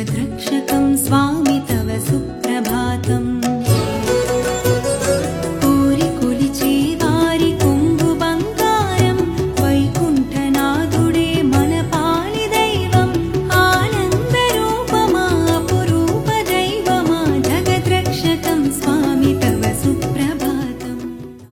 ദ്രാക്ഷ